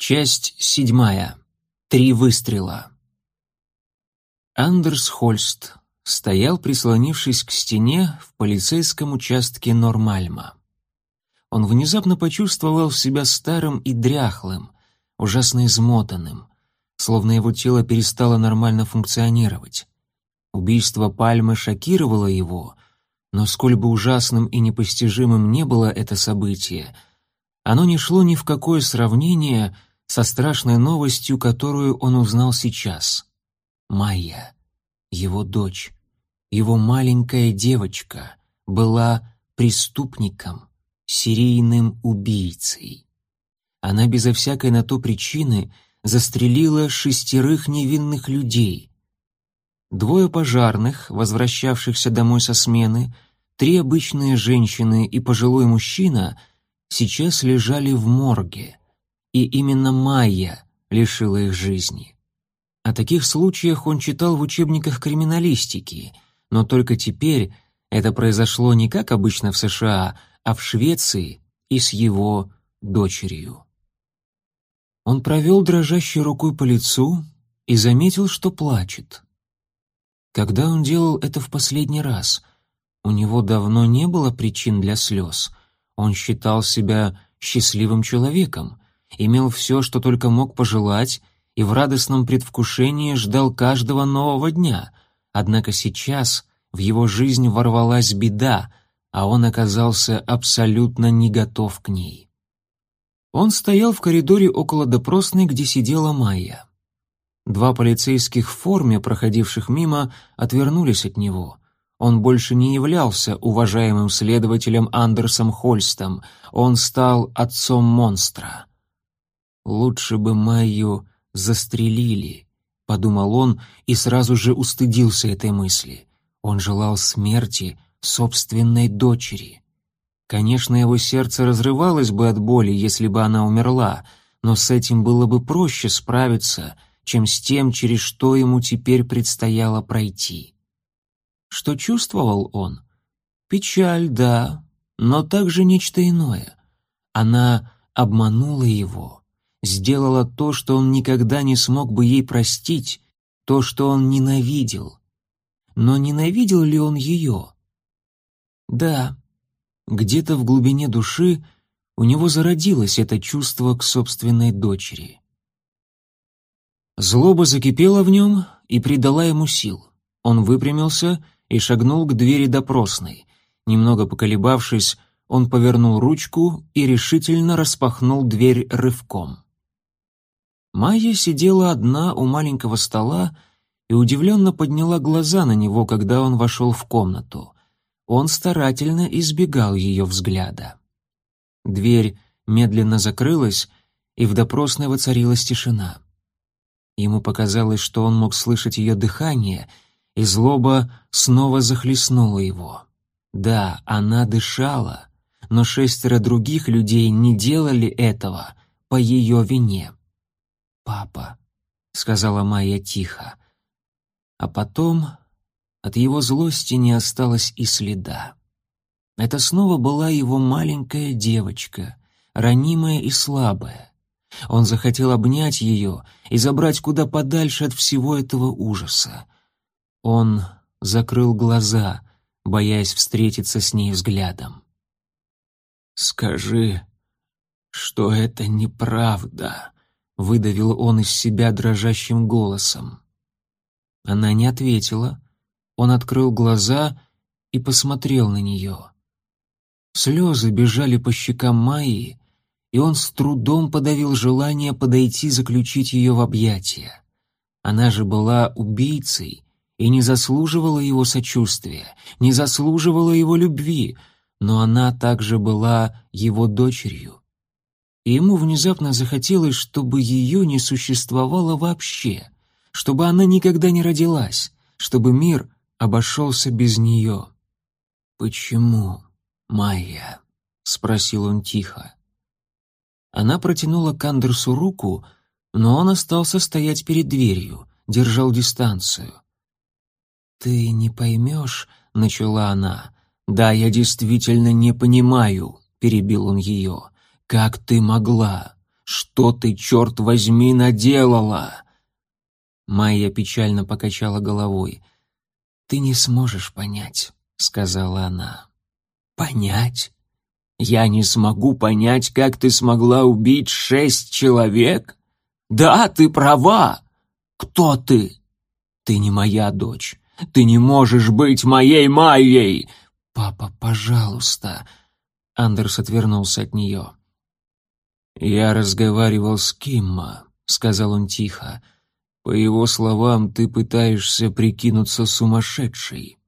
Часть седьмая. Три выстрела. Андерс Хольст стоял, прислонившись к стене в полицейском участке Нормальма. Он внезапно почувствовал себя старым и дряхлым, ужасно измотанным, словно его тело перестало нормально функционировать. Убийство Пальмы шокировало его, но сколь бы ужасным и непостижимым не было это событие, оно не шло ни в какое сравнение — со страшной новостью, которую он узнал сейчас. Майя, его дочь, его маленькая девочка, была преступником, серийным убийцей. Она безо всякой на то причины застрелила шестерых невинных людей. Двое пожарных, возвращавшихся домой со смены, три обычные женщины и пожилой мужчина сейчас лежали в морге и именно Майя лишила их жизни. О таких случаях он читал в учебниках криминалистики, но только теперь это произошло не как обычно в США, а в Швеции и с его дочерью. Он провел дрожащей рукой по лицу и заметил, что плачет. Когда он делал это в последний раз? У него давно не было причин для слез. Он считал себя счастливым человеком, имел все, что только мог пожелать, и в радостном предвкушении ждал каждого нового дня. Однако сейчас в его жизнь ворвалась беда, а он оказался абсолютно не готов к ней. Он стоял в коридоре около допросной, где сидела Майя. Два полицейских в форме, проходивших мимо, отвернулись от него. Он больше не являлся уважаемым следователем Андерсом Хольстом, он стал отцом монстра. «Лучше бы Майю застрелили», — подумал он и сразу же устыдился этой мысли. Он желал смерти собственной дочери. Конечно, его сердце разрывалось бы от боли, если бы она умерла, но с этим было бы проще справиться, чем с тем, через что ему теперь предстояло пройти. Что чувствовал он? Печаль, да, но также нечто иное. Она обманула его, сделала то, что он никогда не смог бы ей простить, то, что он ненавидел. Но ненавидел ли он ее? Да, где-то в глубине души у него зародилось это чувство к собственной дочери. Злоба закипела в нем и придала ему сил. Он выпрямился и шагнул к двери допросной. Немного поколебавшись, он повернул ручку и решительно распахнул дверь рывком. Майя сидела одна у маленького стола и удивленно подняла глаза на него, когда он вошел в комнату. Он старательно избегал ее взгляда. Дверь медленно закрылась, и в допросной воцарилась тишина. Ему показалось, что он мог слышать ее дыхание, и злоба снова захлестнула его. Да, она дышала, но шестеро других людей не делали этого по ее вине папа», — сказала Майя тихо. А потом от его злости не осталось и следа. Это снова была его маленькая девочка, ранимая и слабая. Он захотел обнять ее и забрать куда подальше от всего этого ужаса. Он закрыл глаза, боясь встретиться с ней взглядом. «Скажи, что это неправда», выдавил он из себя дрожащим голосом. Она не ответила. Он открыл глаза и посмотрел на нее. Слезы бежали по щекам Майи, и он с трудом подавил желание подойти заключить ее в объятия. Она же была убийцей и не заслуживала его сочувствия, не заслуживала его любви, но она также была его дочерью и ему внезапно захотелось, чтобы ее не существовало вообще, чтобы она никогда не родилась, чтобы мир обошелся без нее. «Почему, Майя?» — спросил он тихо. Она протянула к Андерсу руку, но он остался стоять перед дверью, держал дистанцию. «Ты не поймешь», — начала она. «Да, я действительно не понимаю», — перебил он ее. Как ты могла? Что ты, черт возьми, наделала?» Майя печально покачала головой. «Ты не сможешь понять», — сказала она. «Понять? Я не смогу понять, как ты смогла убить шесть человек? Да, ты права. Кто ты? Ты не моя дочь. Ты не можешь быть моей Майей. Папа, пожалуйста. Андерс отвернулся от нее. Я разговаривал с Кимма, сказал он тихо. По его словам, ты пытаешься прикинуться сумасшедшей.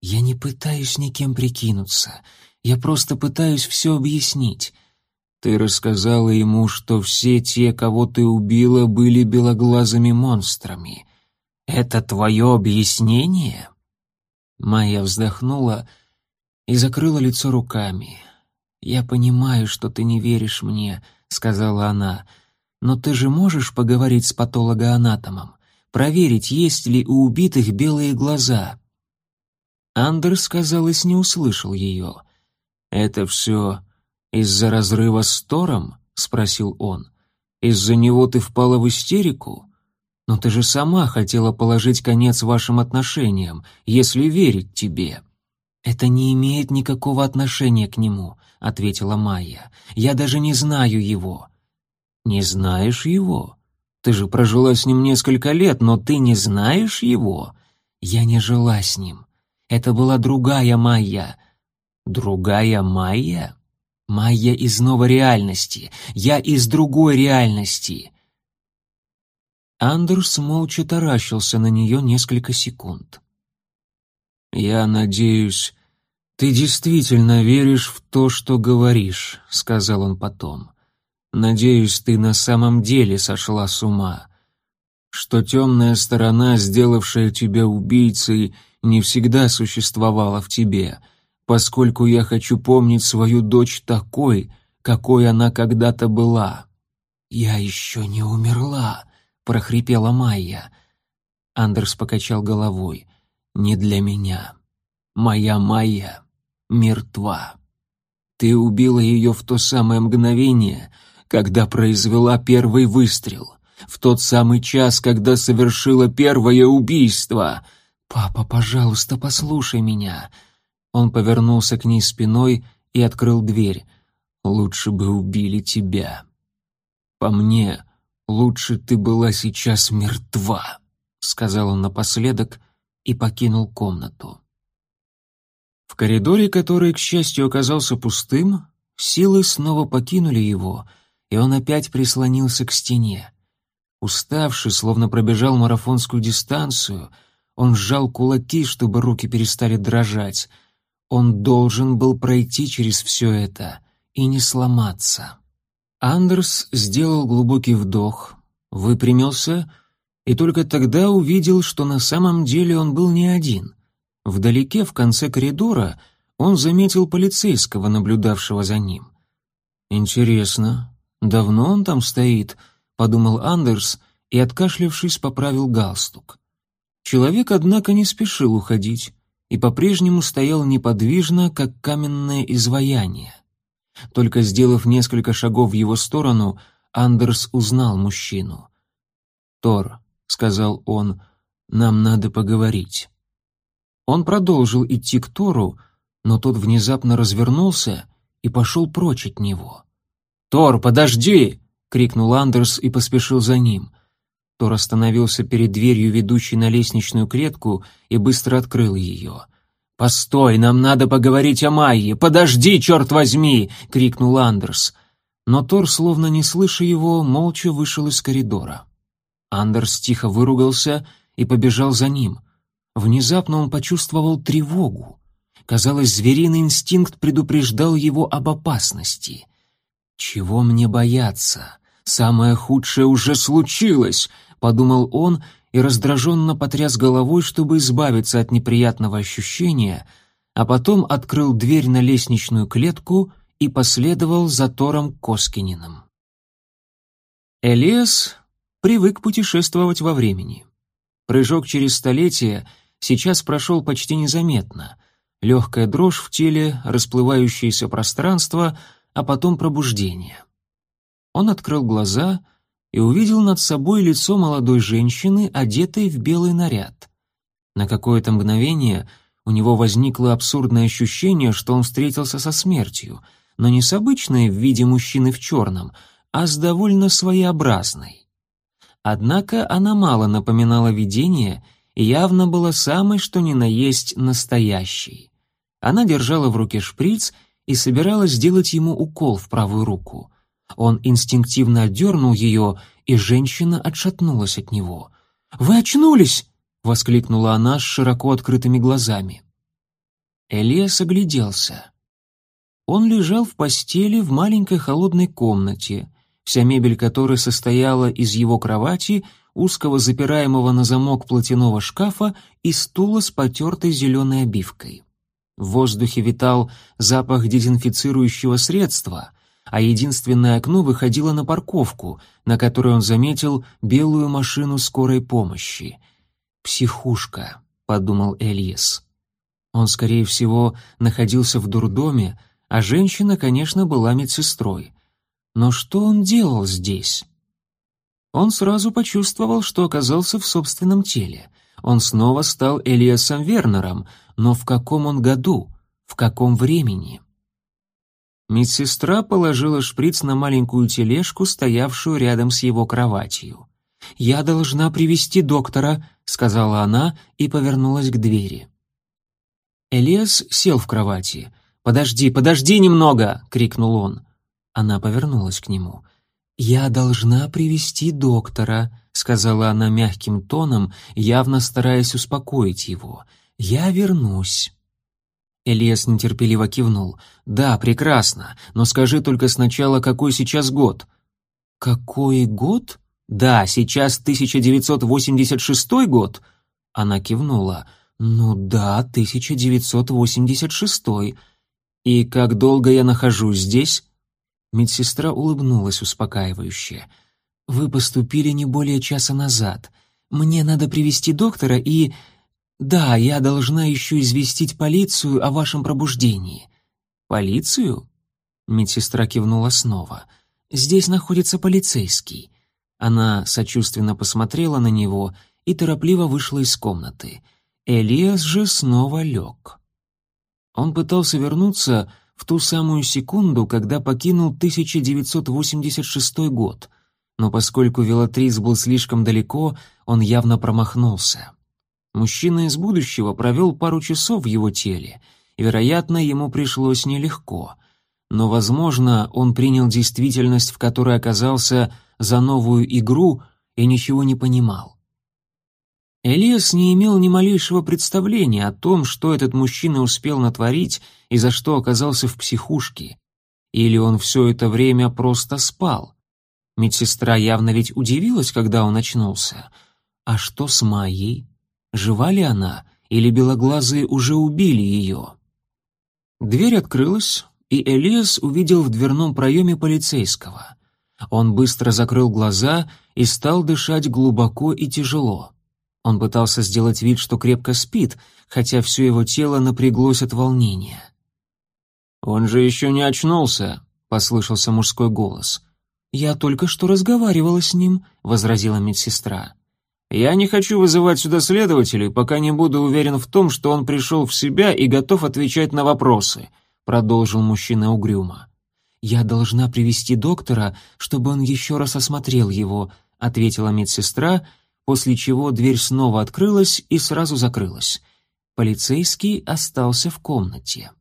Я не пытаюсь никем прикинуться. Я просто пытаюсь все объяснить. Ты рассказала ему, что все те, кого ты убила, были белоглазыми монстрами. Это твое объяснение?» Майя вздохнула и закрыла лицо руками. «Я понимаю, что ты не веришь мне», — сказала она, «но ты же можешь поговорить с патологоанатомом, проверить, есть ли у убитых белые глаза». Андерс, казалось, не услышал ее. «Это все из-за разрыва с Тором?» — спросил он. «Из-за него ты впала в истерику? Но ты же сама хотела положить конец вашим отношениям, если верить тебе». «Это не имеет никакого отношения к нему», — ответила Майя. «Я даже не знаю его». «Не знаешь его? Ты же прожила с ним несколько лет, но ты не знаешь его?» «Я не жила с ним. Это была другая Майя, Другая Майя? Майя из новой реальности. Я из другой реальности. Андерс молча таращился на нее несколько секунд. «Я надеюсь, ты действительно веришь в то, что говоришь», — сказал он потом. «Надеюсь, ты на самом деле сошла с ума, что темная сторона, сделавшая тебя убийцей, не всегда существовала в тебе, поскольку я хочу помнить свою дочь такой, какой она когда-то была». «Я еще не умерла», — прохрипела Майя. Андерс покачал головой. «Не для меня. Моя Майя мертва. Ты убила ее в то самое мгновение, когда произвела первый выстрел, в тот самый час, когда совершила первое убийство. Папа, пожалуйста, послушай меня. Он повернулся к ней спиной и открыл дверь. «Лучше бы убили тебя. По мне, лучше ты была сейчас мертва», — сказал он напоследок и покинул комнату. В коридоре, который, к счастью, оказался пустым, силы снова покинули его, и он опять прислонился к стене. Уставший, словно пробежал марафонскую дистанцию, он сжал кулаки, чтобы руки перестали дрожать — он должен был пройти через все это и не сломаться. Андерс сделал глубокий вдох, выпрямился и только тогда увидел, что на самом деле он был не один. Вдалеке, в конце коридора, он заметил полицейского, наблюдавшего за ним. «Интересно, давно он там стоит?» — подумал Андерс и, откашлявшись, поправил галстук. Человек, однако, не спешил уходить и по-прежнему стоял неподвижно, как каменное изваяние. Только сделав несколько шагов в его сторону, Андерс узнал мужчину. «Тор», — сказал он, — «нам надо поговорить». Он продолжил идти к Тору, но тот внезапно развернулся и пошел прочь от него. «Тор, подожди!» — крикнул Андерс и поспешил за ним. Тор остановился перед дверью, ведущей на лестничную клетку, и быстро открыл ее. «Постой, нам надо поговорить о Майе! Подожди, черт возьми!» — крикнул Андерс. Но Тор, словно не слыша его, молча вышел из коридора. Андерс тихо выругался и побежал за ним. Внезапно он почувствовал тревогу. Казалось, звериный инстинкт предупреждал его об опасности. «Чего мне бояться? Самое худшее уже случилось!» — подумал он и раздраженно потряс головой, чтобы избавиться от неприятного ощущения, а потом открыл дверь на лестничную клетку и последовал за Тором Коскининым. Элиас привык путешествовать во времени. Прыжок через столетие сейчас прошел почти незаметно. Легкая дрожь в теле, расплывающееся пространство, а потом пробуждение. Он открыл глаза и увидел над собой лицо молодой женщины, одетой в белый наряд. На какое-то мгновение у него возникло абсурдное ощущение, что он встретился со смертью, но не с обычной в виде мужчины в черном, а с довольно своеобразной. Однако она мало напоминала видение явно была самой что ни на есть настоящей. Она держала в руке шприц и собиралась сделать ему укол в правую руку. Он инстинктивно отдернул ее, и женщина отшатнулась от него. «Вы очнулись!» — воскликнула она с широко открытыми глазами. Элиас огляделся. Он лежал в постели в маленькой холодной комнате, вся мебель которой состояла из его кровати, узкого запираемого на замок платяного шкафа и стула с потертой зеленой обивкой. В воздухе витал запах дезинфицирующего средства, а единственное окно выходило на парковку, на которой он заметил белую машину скорой помощи. «Психушка», — подумал Эльес. Он, скорее всего, находился в дурдоме, а женщина, конечно, была медсестрой. Но что он делал здесь? Он сразу почувствовал, что оказался в собственном теле. Он снова стал Элиасом Вернером, но в каком он году, в каком времени? Медсестра положила шприц на маленькую тележку, стоявшую рядом с его кроватью. «Я должна привести доктора», — сказала она и повернулась к двери. Элиас сел в кровати. «Подожди, подожди немного!» — крикнул он. Она повернулась к нему. «Я должна привести доктора», — сказала она мягким тоном, явно стараясь успокоить его. «Я вернусь». Элиас нетерпеливо кивнул. «Да, прекрасно, но скажи только сначала, какой сейчас год?» «Какой год?» «Да, сейчас 1986 год». Она кивнула. «Ну да, 1986. И как долго я нахожусь здесь?» Медсестра улыбнулась успокаивающе. «Вы поступили не более часа назад. Мне надо привести доктора и... Да, я должна еще известить полицию о вашем пробуждении». «Полицию?» Медсестра кивнула снова. «Здесь находится полицейский». Она сочувственно посмотрела на него и торопливо вышла из комнаты. Элиас же снова лег. Он пытался вернуться в ту самую секунду, когда покинул 1986 год, но поскольку велотрис был слишком далеко, он явно промахнулся. Мужчина из будущего провел пару часов в его теле, и, вероятно, ему пришлось нелегко. Но, возможно, он принял действительность, в которой оказался, за новую игру и ничего не понимал. Элиас не имел ни малейшего представления о том, что этот мужчина успел натворить и за что оказался в психушке. Или он все это время просто спал. Медсестра явно ведь удивилась, когда он очнулся. А что с Майей? Жива ли она, или белоглазые уже убили ее? Дверь открылась, и Элиас увидел в дверном проеме полицейского. Он быстро закрыл глаза и стал дышать глубоко и тяжело. Он пытался сделать вид, что крепко спит, хотя все его тело напряглось от волнения. «Он же еще не очнулся», — послышался мужской голос. «Я только что разговаривала с ним», — возразила медсестра. «Я не хочу вызывать сюда следователей, пока не буду уверен в том, что он пришел в себя и готов отвечать на вопросы», — продолжил мужчина угрюмо. «Я должна привести доктора, чтобы он еще раз осмотрел его», — ответила медсестра, — после чего дверь снова открылась и сразу закрылась. Полицейский остался в комнате.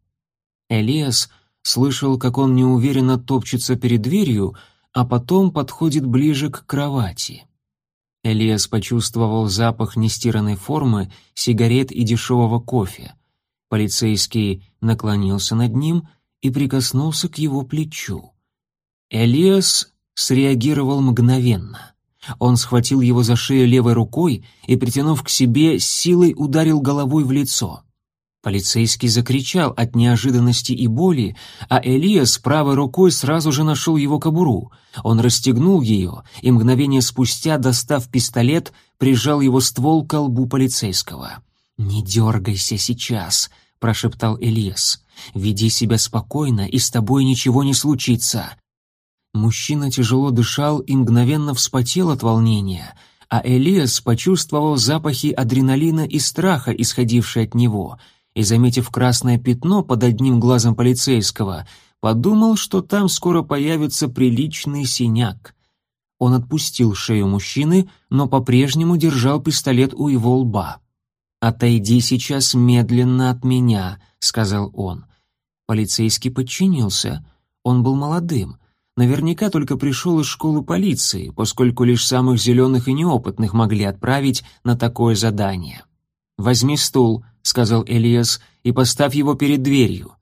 Элиас слышал, как он неуверенно топчется перед дверью, а потом подходит ближе к кровати. Элиас почувствовал запах нестиранной формы, сигарет и дешевого кофе. Полицейский наклонился над ним и прикоснулся к его плечу. Элиас среагировал мгновенно. Он схватил его за шею левой рукой и, притянув к себе, силой ударил головой в лицо. Полицейский закричал от неожиданности и боли, а Элиас правой рукой сразу же нашел его кобуру. Он расстегнул ее и мгновение спустя, достав пистолет, прижал его ствол к колбу полицейского. «Не дергайся сейчас», — прошептал Элиас. «Веди себя спокойно, и с тобой ничего не случится». Мужчина тяжело дышал и мгновенно вспотел от волнения, а Элиас почувствовал запахи адреналина и страха, исходившие от него, и, заметив красное пятно под одним глазом полицейского, подумал, что там скоро появится приличный синяк. Он отпустил шею мужчины, но по-прежнему держал пистолет у его лба. «Отойди сейчас медленно от меня», — сказал он. Полицейский подчинился. Он был молодым. Наверняка только пришел из школы полиции, поскольку лишь самых зеленых и неопытных могли отправить на такое задание. «Возьми стул», — сказал Элиас, — «и поставь его перед дверью».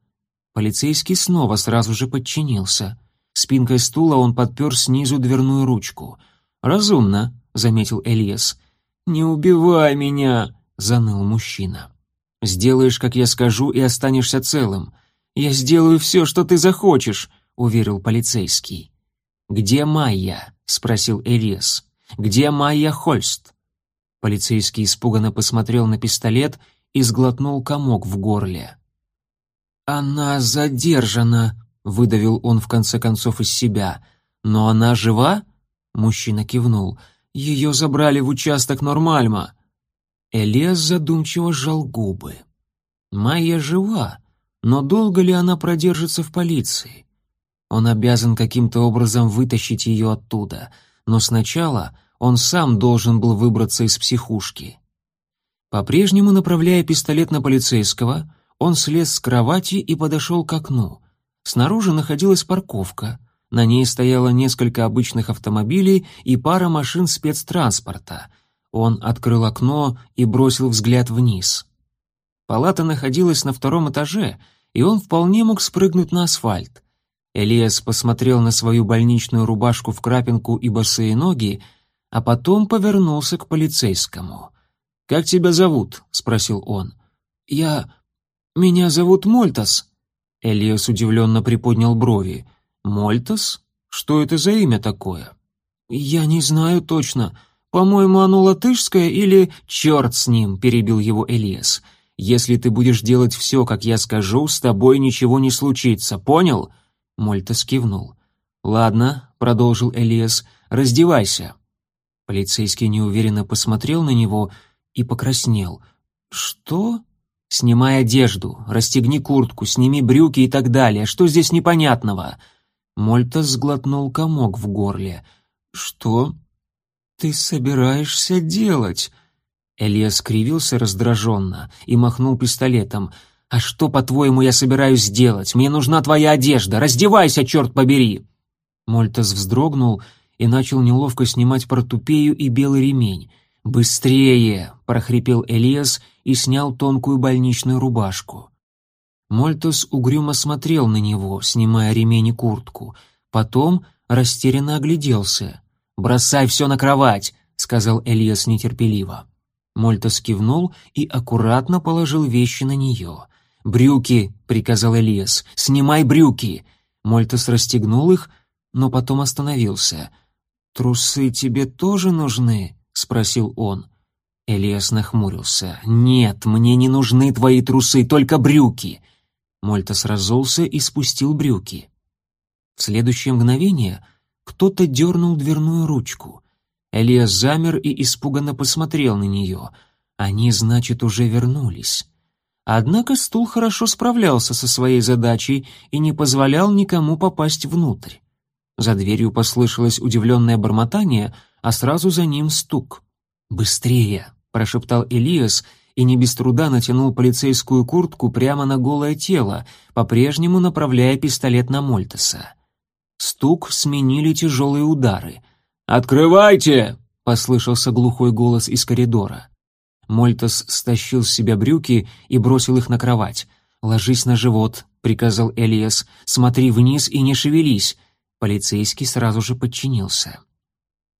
Полицейский снова сразу же подчинился. Спинкой стула он подпер снизу дверную ручку. «Разумно», — заметил Элиас. «Не убивай меня», — заныл мужчина. «Сделаешь, как я скажу, и останешься целым. Я сделаю все, что ты захочешь», — уверил полицейский. «Где Майя?» — спросил Элиас. «Где Майя Хольст?» Полицейский испуганно посмотрел на пистолет и сглотнул комок в горле. «Она задержана», — выдавил он в конце концов из себя. «Но она жива?» — мужчина кивнул. «Ее забрали в участок Нормальма». Элиас задумчиво сжал губы. «Майя жива, но долго ли она продержится в полиции? Он обязан каким-то образом вытащить ее оттуда, но сначала он сам должен был выбраться из психушки». По-прежнему направляя пистолет на полицейского, он слез с кровати и подошел к окну. Снаружи находилась парковка. На ней стояло несколько обычных автомобилей и пара машин спецтранспорта. Он открыл окно и бросил взгляд вниз. Палата находилась на втором этаже, и он вполне мог спрыгнуть на асфальт. Элиас посмотрел на свою больничную рубашку в крапинку и босые ноги, а потом повернулся к полицейскому. «Как тебя зовут?» — спросил он. «Я... меня зовут Мольтас», Элиас удивленно приподнял брови. «Мольтас? Что это за имя такое?» «Я не знаю точно. По-моему, оно латышское или...» «Черт с ним!» — перебил его Элиас. «Если ты будешь делать все, как я скажу, с тобой ничего не случится, понял?» Мольтас кивнул. «Ладно», — продолжил Элиас, — «раздевайся». Полицейский неуверенно посмотрел на него и покраснел. «Что?» Снимай одежду, расстегни куртку, сними брюки и так далее. Что здесь непонятного?» Мольта сглотнул комок в горле. «Что ты собираешься делать?» Элиас скривился раздраженно и махнул пистолетом. «А что, по-твоему, я собираюсь сделать? Мне нужна твоя одежда. Раздевайся, черт побери!» Мольтас вздрогнул и начал неловко снимать портупею и белый ремень. «Быстрее!» — прохрипел Элиас и снял тонкую больничную рубашку. Мольтос угрюмо смотрел на него, снимая ремень и куртку. Потом растерянно огляделся. «Бросай все на кровать!» — сказал Элиас нетерпеливо. Мольтос кивнул и аккуратно положил вещи на нее. «Брюки!» — приказал Элиас. «Снимай брюки!» Мольтос расстегнул их, но потом остановился. «Трусы тебе тоже нужны?» — спросил он. Элиас нахмурился. «Нет, мне не нужны твои трусы, только брюки!» Мольтас разулся и спустил брюки. В следующее мгновение кто-то дернул дверную ручку. Элиас замер и испуганно посмотрел на нее. Они, значит, уже вернулись. Однако стул хорошо справлялся со своей задачей и не позволял никому попасть внутрь. За дверью послышалось удивленное бормотание, а сразу за ним стук. «Быстрее!» — прошептал Элиас и не без труда натянул полицейскую куртку прямо на голое тело, по-прежнему направляя пистолет на Мольтеса. Стук сменили тяжелые удары. «Открывайте!» — послышался глухой голос из коридора. Мольтес стащил с себя брюки и бросил их на кровать. «Ложись на живот», — приказал Элиас. «Смотри вниз и не шевелись». Полицейский сразу же подчинился.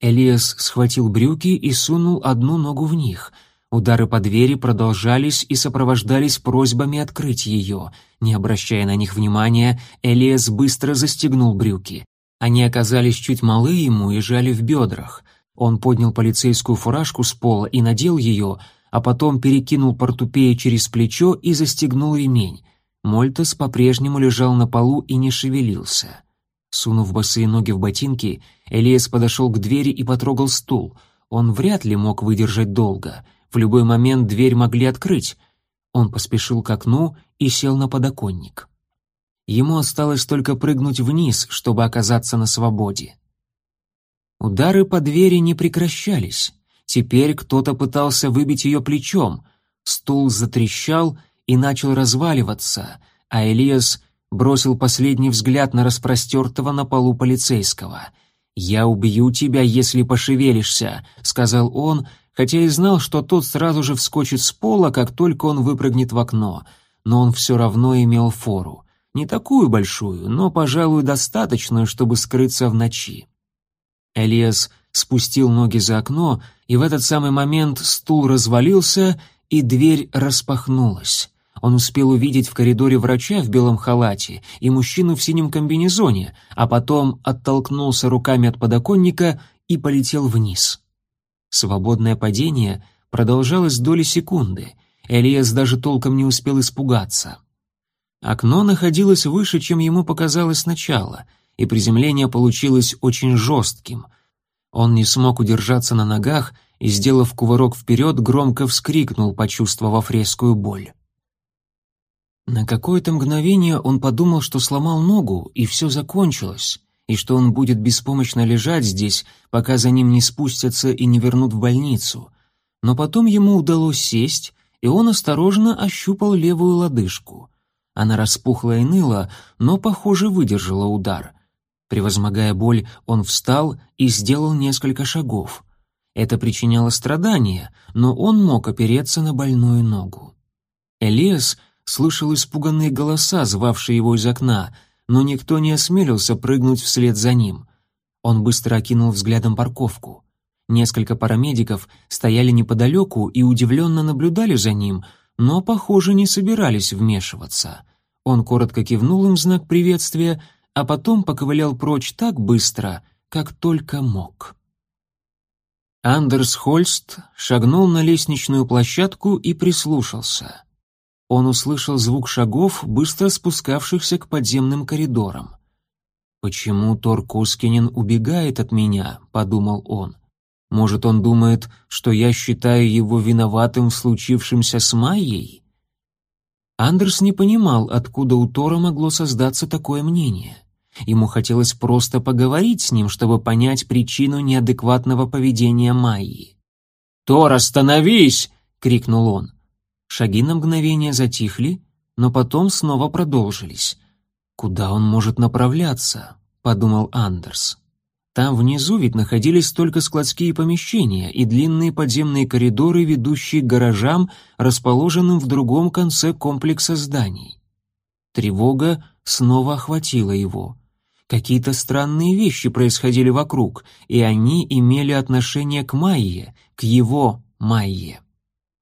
Элиас схватил брюки и сунул одну ногу в них. Удары по двери продолжались и сопровождались просьбами открыть ее. Не обращая на них внимания, Элиас быстро застегнул брюки. Они оказались чуть малы ему и жали в бедрах. Он поднял полицейскую фуражку с пола и надел ее, а потом перекинул портупею через плечо и застегнул ремень. Мольтес по-прежнему лежал на полу и не шевелился. Сунув босые ноги в ботинки, Элиас подошел к двери и потрогал стул. Он вряд ли мог выдержать долго. В любой момент дверь могли открыть. Он поспешил к окну и сел на подоконник. Ему осталось только прыгнуть вниз, чтобы оказаться на свободе. Удары по двери не прекращались. Теперь кто-то пытался выбить ее плечом. Стул затрещал и начал разваливаться, а Элиас бросил последний взгляд на распростертого на полу полицейского. «Я убью тебя, если пошевелишься», — сказал он, хотя и знал, что тот сразу же вскочит с пола, как только он выпрыгнет в окно. Но он все равно имел фору. Не такую большую, но, пожалуй, достаточную, чтобы скрыться в ночи. Элиас спустил ноги за окно, и в этот самый момент стул развалился, и дверь распахнулась. Он успел увидеть в коридоре врача в белом халате и мужчину в синем комбинезоне, а потом оттолкнулся руками от подоконника и полетел вниз. Свободное падение продолжалось доли секунды. Элиас даже толком не успел испугаться. Окно находилось выше, чем ему показалось сначала, и приземление получилось очень жестким. Он не смог удержаться на ногах и, сделав кувырок вперед, громко вскрикнул, почувствовав резкую боль. На какое-то мгновение он подумал, что сломал ногу, и все закончилось, и что он будет беспомощно лежать здесь, пока за ним не спустятся и не вернут в больницу. Но потом ему удалось сесть, и он осторожно ощупал левую лодыжку. Она распухла и ныла, но, похоже, выдержала удар. Превозмогая боль, он встал и сделал несколько шагов. Это причиняло страдания, но он мог опереться на больную ногу. Элиас — слышал испуганные голоса, звавшие его из окна, но никто не осмелился прыгнуть вслед за ним. Он быстро окинул взглядом парковку. Несколько парамедиков стояли неподалеку и удивленно наблюдали за ним, но, похоже, не собирались вмешиваться. Он коротко кивнул им в знак приветствия, а потом поковылял прочь так быстро, как только мог. Андерс Хольст шагнул на лестничную площадку и прислушался он услышал звук шагов, быстро спускавшихся к подземным коридорам. «Почему Тор Коскинен убегает от меня?» — подумал он. «Может, он думает, что я считаю его виноватым в случившемся с Майей?» Андерс не понимал, откуда у Тора могло создаться такое мнение. Ему хотелось просто поговорить с ним, чтобы понять причину неадекватного поведения Майи. «Тор, остановись!» — крикнул он. Шаги на мгновение затихли, но потом снова продолжились. «Куда он может направляться?» — подумал Андерс. Там внизу ведь находились только складские помещения и длинные подземные коридоры, ведущие к гаражам, расположенным в другом конце комплекса зданий. Тревога снова охватила его. Какие-то странные вещи происходили вокруг, и они имели отношение к Майе, к его Майе.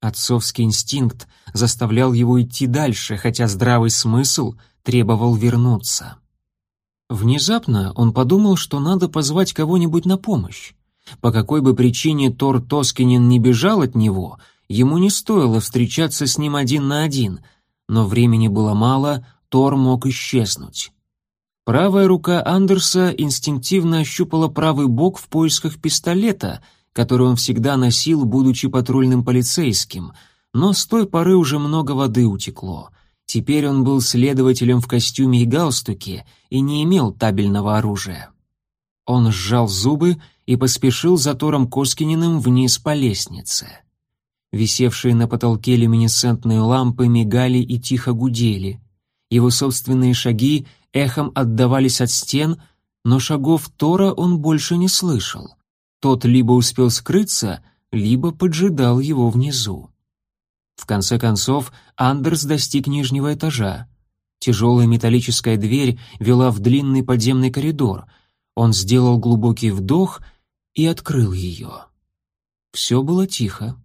Отцовский инстинкт заставлял его идти дальше, хотя здравый смысл требовал вернуться. Внезапно он подумал, что надо позвать кого-нибудь на помощь. По какой бы причине Тор Тоскинин не бежал от него, ему не стоило встречаться с ним один на один, но времени было мало, Тор мог исчезнуть. Правая рука Андерса инстинктивно ощупала правый бок в поисках пистолета — который он всегда носил, будучи патрульным полицейским, но с той поры уже много воды утекло. Теперь он был следователем в костюме и галстуке и не имел табельного оружия. Он сжал зубы и поспешил за Тором Коскининым вниз по лестнице. Висевшие на потолке люминесцентные лампы мигали и тихо гудели. Его собственные шаги эхом отдавались от стен, но шагов Тора он больше не слышал. Тот либо успел скрыться, либо поджидал его внизу. В конце концов, Андерс достиг нижнего этажа. Тяжелая металлическая дверь вела в длинный подземный коридор. Он сделал глубокий вдох и открыл ее. Все было тихо.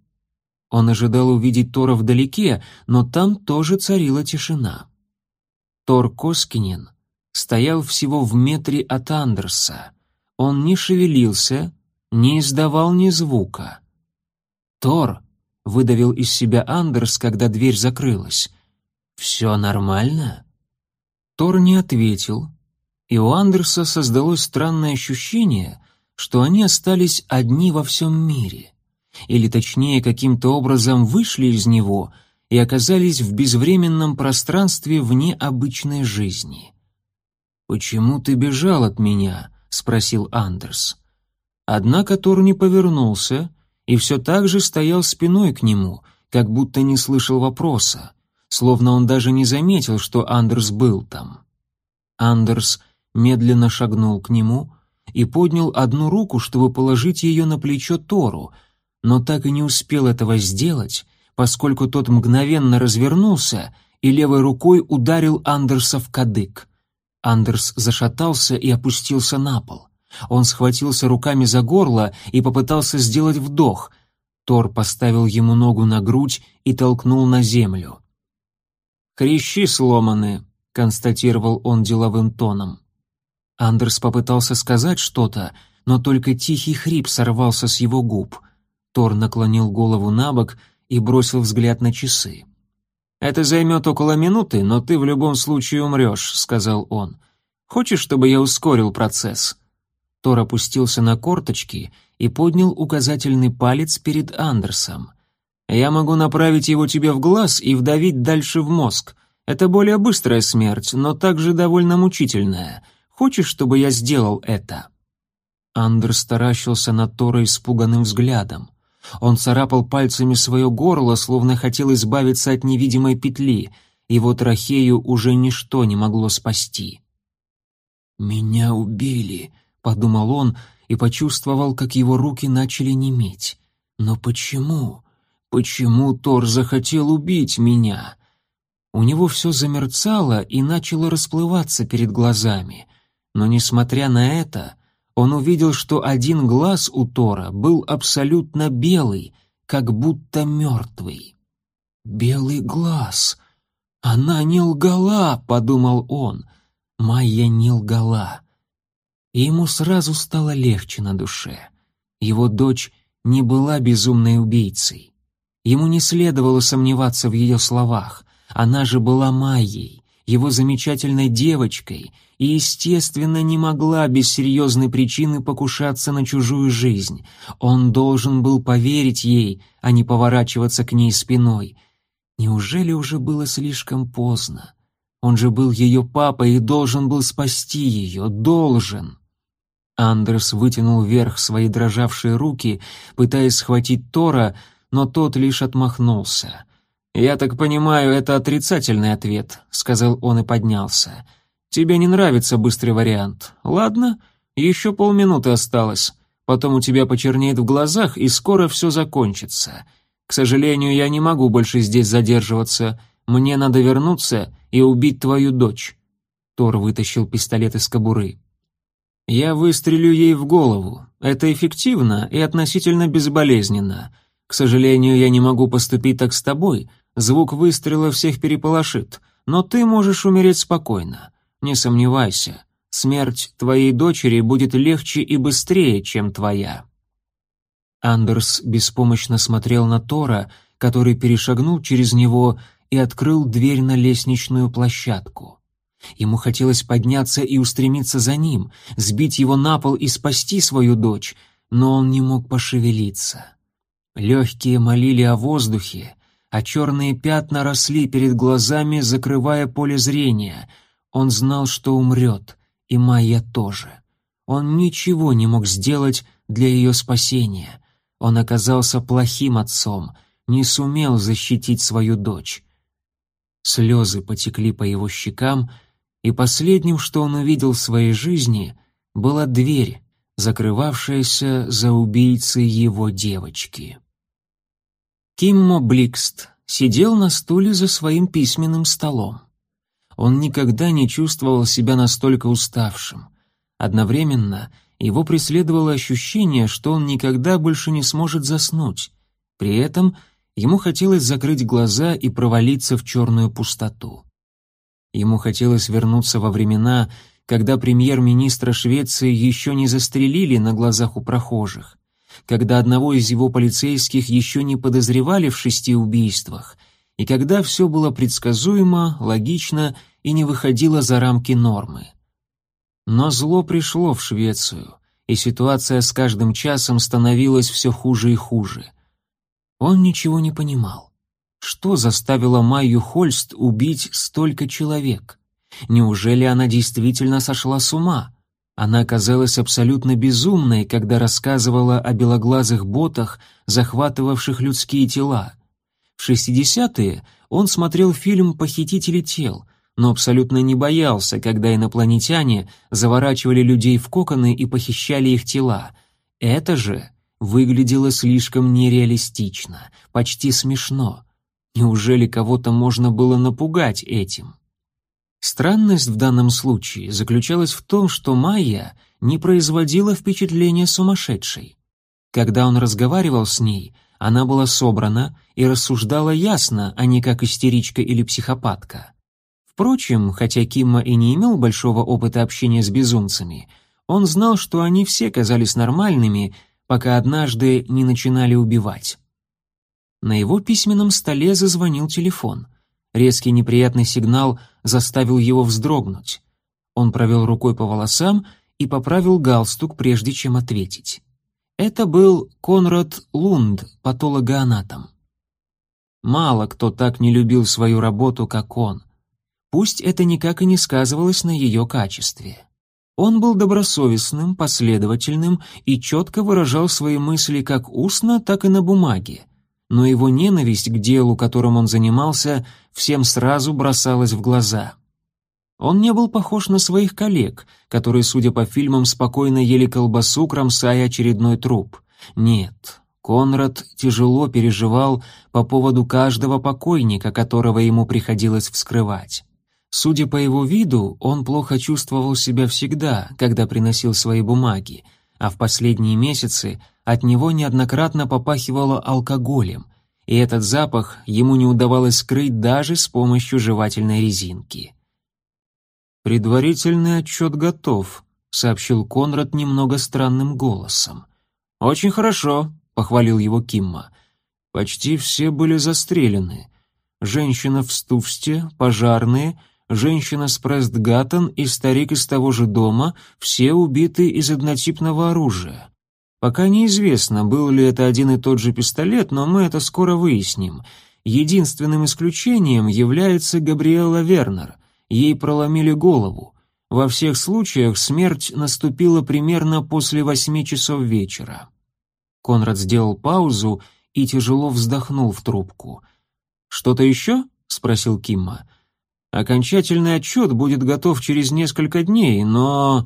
Он ожидал увидеть Тора вдалеке, но там тоже царила тишина. Тор Коскинин стоял всего в метре от Андерса. Он не шевелился, не издавал ни звука. «Тор!» — выдавил из себя Андерс, когда дверь закрылась. «Все нормально?» Тор не ответил. И у Андерса создалось странное ощущение, что они остались одни во всем мире. Или точнее, каким-то образом вышли из него и оказались в безвременном пространстве вне обычной жизни. «Почему ты бежал от меня?» — спросил Андерс. Однако Тор не повернулся и все так же стоял спиной к нему, как будто не слышал вопроса, словно он даже не заметил, что Андерс был там. Андерс медленно шагнул к нему и поднял одну руку, чтобы положить ее на плечо Тору, но так и не успел этого сделать, поскольку тот мгновенно развернулся и левой рукой ударил Андерса в кадык. Андерс зашатался и опустился на пол. Он схватился руками за горло и попытался сделать вдох. Тор поставил ему ногу на грудь и толкнул на землю. «Хрящи сломаны», — констатировал он деловым тоном. Андерс попытался сказать что-то, но только тихий хрип сорвался с его губ. Тор наклонил голову на бок и бросил взгляд на часы. «Это займет около минуты, но ты в любом случае умрешь», — сказал он. «Хочешь, чтобы я ускорил процесс?» Тор опустился на корточки и поднял указательный палец перед Андерсом. «Я могу направить его тебе в глаз и вдавить дальше в мозг. Это более быстрая смерть, но также довольно мучительная. Хочешь, чтобы я сделал это?» Андерс таращился на Тора испуганным взглядом. Он царапал пальцами свое горло, словно хотел избавиться от невидимой петли. Его трахею уже ничто не могло спасти. «Меня убили», подумал он и почувствовал, как его руки начали неметь. Но почему? Почему Тор захотел убить меня? У него все замерцало и начало расплываться перед глазами. Но несмотря на это, он увидел, что один глаз у Тора был абсолютно белый, как будто мертвый. «Белый глаз! Она не лгала!» — подумал он. «Майя не лгала!» и ему сразу стало легче на душе. Его дочь не была безумной убийцей. Ему не следовало сомневаться в ее словах. Она же была Майей, его замечательной девочкой, и, естественно, не могла без серьезной причины покушаться на чужую жизнь. Он должен был поверить ей, а не поворачиваться к ней спиной. Неужели уже было слишком поздно? Он же был ее папой и должен был спасти ее, должен. Андерс вытянул вверх свои дрожавшие руки, пытаясь схватить Тора, но тот лишь отмахнулся. «Я так понимаю, это отрицательный ответ», — сказал он и поднялся. «Тебе не нравится быстрый вариант. Ладно, еще полминуты осталось. Потом у тебя почернеет в глазах, и скоро все закончится. К сожалению, я не могу больше здесь задерживаться. Мне надо вернуться и убить твою дочь». Тор вытащил пистолет из кобуры. Я выстрелю ей в голову. Это эффективно и относительно безболезненно. К сожалению, я не могу поступить так с тобой. Звук выстрела всех переполошит. Но ты можешь умереть спокойно. Не сомневайся. Смерть твоей дочери будет легче и быстрее, чем твоя. Андерс беспомощно смотрел на Тора, который перешагнул через него и открыл дверь на лестничную площадку. Ему хотелось подняться и устремиться за ним, сбить его на пол и спасти свою дочь, но он не мог пошевелиться. Легкие молили о воздухе, а черные пятна росли перед глазами, закрывая поле зрения. Он знал, что умрет, и Майя тоже. Он ничего не мог сделать для ее спасения. Он оказался плохим отцом, не сумел защитить свою дочь. Слезы потекли по его щекам, и последним, что он увидел в своей жизни, была дверь, закрывавшаяся за убийцей его девочки. Киммо Бликст сидел на стуле за своим письменным столом. Он никогда не чувствовал себя настолько уставшим. Одновременно его преследовало ощущение, что он никогда больше не сможет заснуть. При этом ему хотелось закрыть глаза и провалиться в черную пустоту. Ему хотелось вернуться во времена, когда премьер-министра Швеции еще не застрелили на глазах у прохожих, когда одного из его полицейских еще не подозревали в шести убийствах, и когда все было предсказуемо, логично и не выходило за рамки нормы. Но зло пришло в Швецию, и ситуация с каждым часом становилась все хуже и хуже. Он ничего не понимал. Что заставило Майю Хольст убить столько человек? Неужели она действительно сошла с ума? Она казалась абсолютно безумной, когда рассказывала о белоглазых ботах, захватывавших людские тела. В 60-е он смотрел фильм «Похитители тел», но абсолютно не боялся, когда инопланетяне заворачивали людей в коконы и похищали их тела. Это же выглядело слишком нереалистично, почти смешно. Неужели кого-то можно было напугать этим? Странность в данном случае заключалась в том, что Майя не производила впечатления сумасшедшей. Когда он разговаривал с ней, она была собрана и рассуждала ясно, а не как истеричка или психопатка. Впрочем, хотя Кимма и не имел большого опыта общения с безумцами, он знал, что они все казались нормальными, пока однажды не начинали убивать. На его письменном столе зазвонил телефон. Резкий неприятный сигнал заставил его вздрогнуть. Он провел рукой по волосам и поправил галстук, прежде чем ответить. Это был Конрад Лунд, патологоанатом. Мало кто так не любил свою работу, как он. Пусть это никак и не сказывалось на ее качестве. Он был добросовестным, последовательным и четко выражал свои мысли как устно, так и на бумаге. Но его ненависть к делу, которым он занимался, всем сразу бросалась в глаза. Он не был похож на своих коллег, которые, судя по фильмам, спокойно ели колбасу, кромсая очередной труп. Нет, Конрад тяжело переживал по поводу каждого покойника, которого ему приходилось вскрывать. Судя по его виду, он плохо чувствовал себя всегда, когда приносил свои бумаги, а в последние месяцы от него неоднократно попахивало алкоголем, и этот запах ему не удавалось скрыть даже с помощью жевательной резинки. «Предварительный отчет готов», — сообщил Конрад немного странным голосом. «Очень хорошо», — похвалил его Кимма. «Почти все были застрелены. Женщина в Стувсте, пожарные — женщина с Престгаттон и старик из того же дома, все убиты из однотипного оружия. Пока неизвестно, был ли это один и тот же пистолет, но мы это скоро выясним. Единственным исключением является Габриэла Вернер. Ей проломили голову. Во всех случаях смерть наступила примерно после восьми часов вечера. Конрад сделал паузу и тяжело вздохнул в трубку. «Что-то еще?» — спросил Кимма. Окончательный отчет будет готов через несколько дней, но...»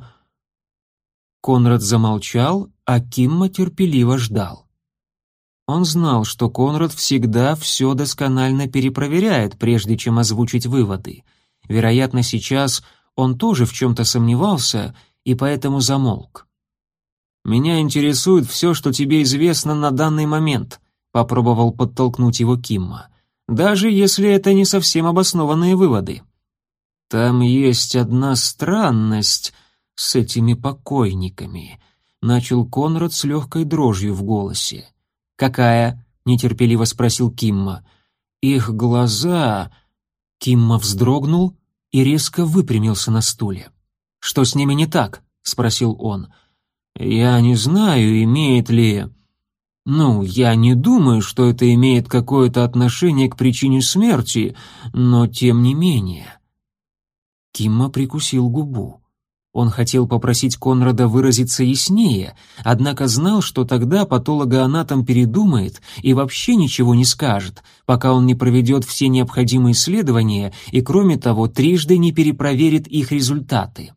Конрад замолчал, а Кимма терпеливо ждал. Он знал, что Конрад всегда все досконально перепроверяет, прежде чем озвучить выводы. Вероятно, сейчас он тоже в чем-то сомневался и поэтому замолк. «Меня интересует все, что тебе известно на данный момент», — попробовал подтолкнуть его Кимма даже если это не совсем обоснованные выводы. Там есть одна странность с этими покойниками, начал Конрад с легкой дрожью в голосе. Какая? нетерпеливо спросил Кимма. Их глаза. Кимма вздрогнул и резко выпрямился на стуле. Что с ними не так? спросил он. Я не знаю, имеет ли ну, я не думаю, что это имеет какое-то отношение к причине смерти, но тем не менее. Кимма прикусил губу. Он хотел попросить Конрада выразиться яснее, однако знал, что тогда патологоанатом передумает и вообще ничего не скажет, пока он не проведет все необходимые исследования и, кроме того, трижды не перепроверит их результаты.